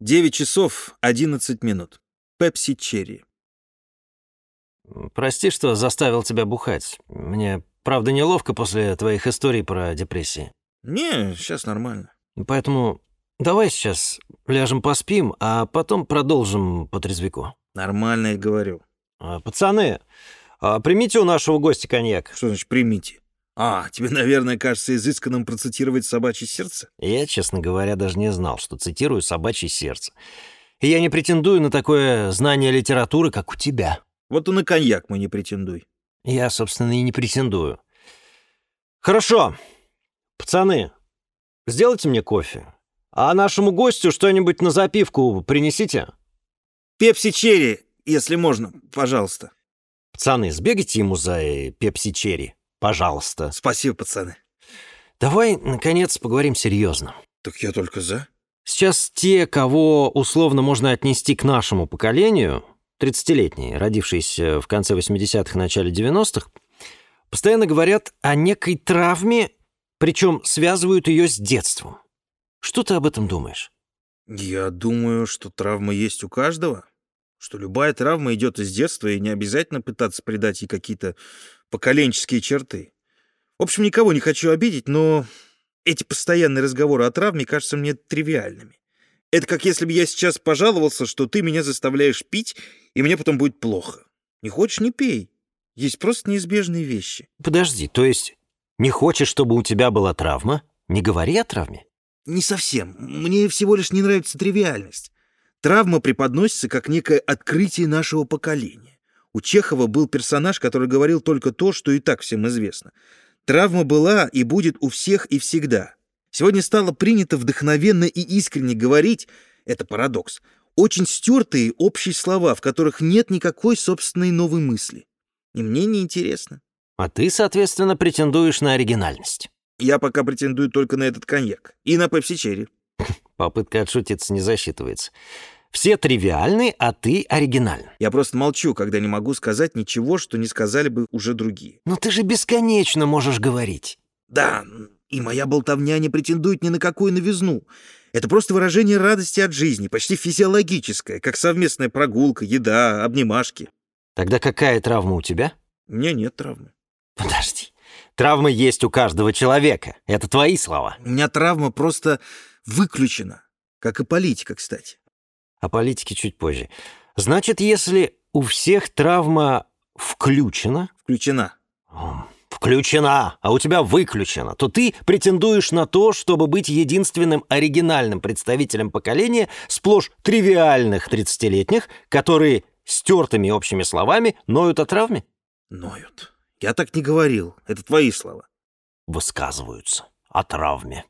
9 часов 11 минут. Пепси Черри. Прости, что заставил тебя бухать. Мне, правда, неловко после твоих историй про депрессии. Не, сейчас нормально. Поэтому давай сейчас ляжем поспим, а потом продолжим по трезвику. Нормально я говорю. А, Пацаны, а примите у нашего гостя коньяк. Что значит примите? А, тебе, наверное, кажется изысканным процитировать собачье сердце? Я, честно говоря, даже не знал, что цитирую «собачье сердце». И я не претендую на такое знание литературы, как у тебя. Вот и на коньяк мы не претендуй. Я, собственно, и не претендую. Хорошо. Пацаны, сделайте мне кофе. А нашему гостю что-нибудь на запивку принесите. Пепси Черри, если можно, пожалуйста. Пацаны, сбегайте ему за э, пепси черри. Пожалуйста. Спасибо, пацаны. Давай, наконец, поговорим серьезно. Так я только за. Сейчас те, кого условно можно отнести к нашему поколению, 30-летние, родившиеся в конце 80-х, начале 90-х, постоянно говорят о некой травме, причем связывают ее с детством. Что ты об этом думаешь? Я думаю, что травма есть у каждого. Что любая травма идет из детства, и не обязательно пытаться придать ей какие-то поколенческие черты. В общем, никого не хочу обидеть, но эти постоянные разговоры о травме кажутся мне тривиальными. Это как если бы я сейчас пожаловался, что ты меня заставляешь пить, и мне потом будет плохо. Не хочешь — не пей. Есть просто неизбежные вещи. Подожди, то есть не хочешь, чтобы у тебя была травма? Не говори о травме. Не совсем. Мне всего лишь не нравится тривиальность. Травма преподносится как некое открытие нашего поколения. У Чехова был персонаж, который говорил только то, что и так всем известно. Травма была и будет у всех и всегда. Сегодня стало принято вдохновенно и искренне говорить, это парадокс, очень стертые общие слова, в которых нет никакой собственной новой мысли. И мне не интересно. А ты, соответственно, претендуешь на оригинальность. Я пока претендую только на этот коньяк. И на пепси черри. Попытка отшутиться не засчитывается. Все тривиальны, а ты оригинальный. Я просто молчу, когда не могу сказать ничего, что не сказали бы уже другие. Но ты же бесконечно можешь говорить. Да, и моя болтовня не претендует ни на какую новизну. Это просто выражение радости от жизни, почти физиологическое, как совместная прогулка, еда, обнимашки. Тогда какая травма у тебя? У меня нет травмы. Подожди. Травма есть у каждого человека. Это твои слова. У меня травма просто выключена. Как и политика, кстати. О политике чуть позже. Значит, если у всех травма включена... Включена. Включена, а у тебя выключена, то ты претендуешь на то, чтобы быть единственным оригинальным представителем поколения сплошь тривиальных 30-летних, которые стертыми общими словами ноют о травме? Ноют. Я так не говорил. Это твои слова. Высказываются о травме.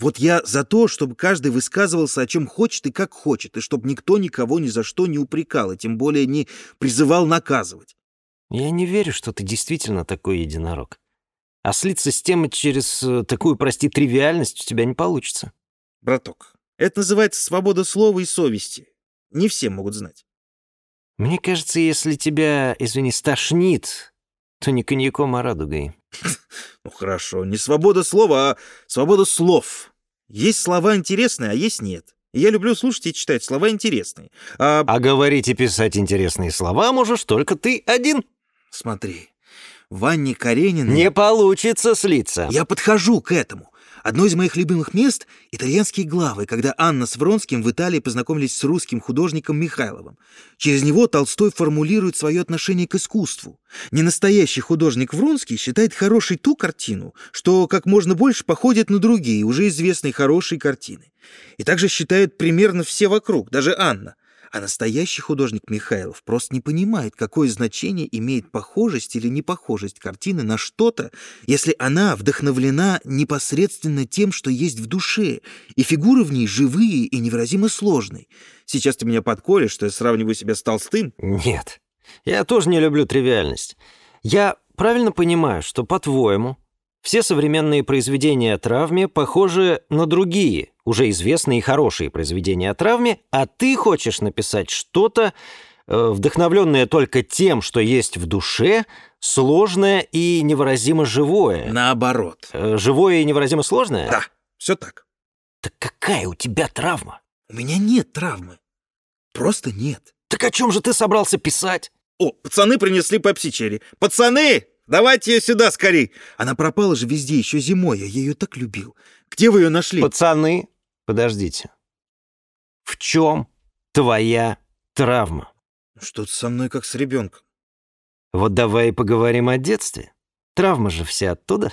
Вот я за то, чтобы каждый высказывался о чем хочет и как хочет, и чтобы никто никого ни за что не упрекал, и тем более не призывал наказывать. Я не верю, что ты действительно такой единорог. А слиться с темой через э, такую, прости, тривиальность у тебя не получится. Браток, это называется свобода слова и совести. Не все могут знать. Мне кажется, если тебя, извини, стошнит, то не коньяком, а радугой. Ну хорошо, не свобода слова, а свобода слов. Есть слова интересные, а есть нет. Я люблю слушать и читать слова интересные. А... А говорить и писать интересные слова можешь только ты один. Смотри, Ванне Карениной... Не получится слиться. Я подхожу к этому. Одно из моих любимых мест — итальянские главы, когда Анна с Вронским в Италии познакомились с русским художником Михайловым. Через него Толстой формулирует свое отношение к искусству. Ненастоящий художник Вронский считает хорошей ту картину, что как можно больше походит на другие, уже известные хорошие картины. И также считают примерно все вокруг, даже Анна. А настоящий художник Михайлов просто не понимает, какое значение имеет похожесть или непохожесть картины на что-то, если она вдохновлена непосредственно тем, что есть в душе, и фигуры в ней живые и невыразимо сложные. Сейчас ты меня подколешь, что я сравниваю себя с Толстым? Нет, я тоже не люблю тривиальность. Я правильно понимаю, что, по-твоему, все современные произведения о травме похожи на другие, уже известные и хорошие произведения о травме, а ты хочешь написать что-то, э, вдохновленное только тем, что есть в душе, сложное и невыразимо живое. Наоборот. Э, Живое и невыразимо сложное? Да, все так. Так какая у тебя травма? У меня нет травмы. Просто нет. Так о чем же ты собрался писать? О, пацаны принесли пепси черри. Пацаны, давайте ее сюда скорей. Она пропала же везде еще зимой, я ее так любил. Где вы ее нашли? Пацаны, подождите. В чем твоя травма? Что-то со мной как с ребенком. Вот давай и поговорим о детстве. Травма же все оттуда.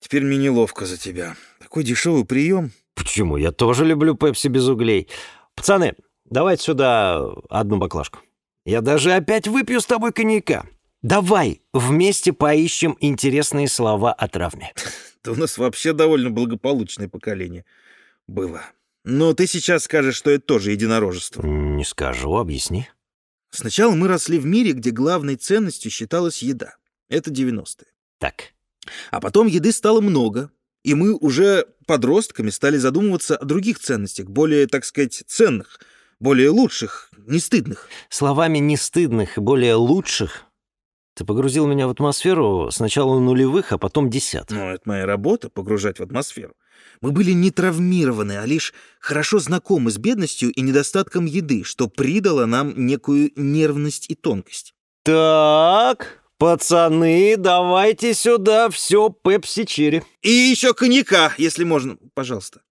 Теперь мне неловко за тебя. Такой дешевый прием. Почему? Я тоже люблю пепси без углей. Пацаны, давайте сюда одну баклажку. Я даже опять выпью с тобой коньяка. Давай вместе поищем интересные слова о травме. Да у нас вообще довольно благополучное поколение было. Но ты сейчас скажешь, что это тоже единорожество. Не скажу, объясни. Сначала мы росли в мире, где главной ценностью считалась еда. Это 90-е. Так, А потом еды стало много, и мы уже подростками стали задумываться о других ценностях, более, так сказать, ценных, более лучших, не стыдных. словами не стыдных и более лучших ты погрузил меня в атмосферу сначала нулевых, а потом десятых. Но это моя работа — погружать в атмосферу. Мы были не травмированы, а лишь хорошо знакомы с бедностью и недостатком еды, что придало нам некую нервность и тонкость. Так, пацаны, давайте сюда все пепси черри. И еще коньяка, если можно, пожалуйста.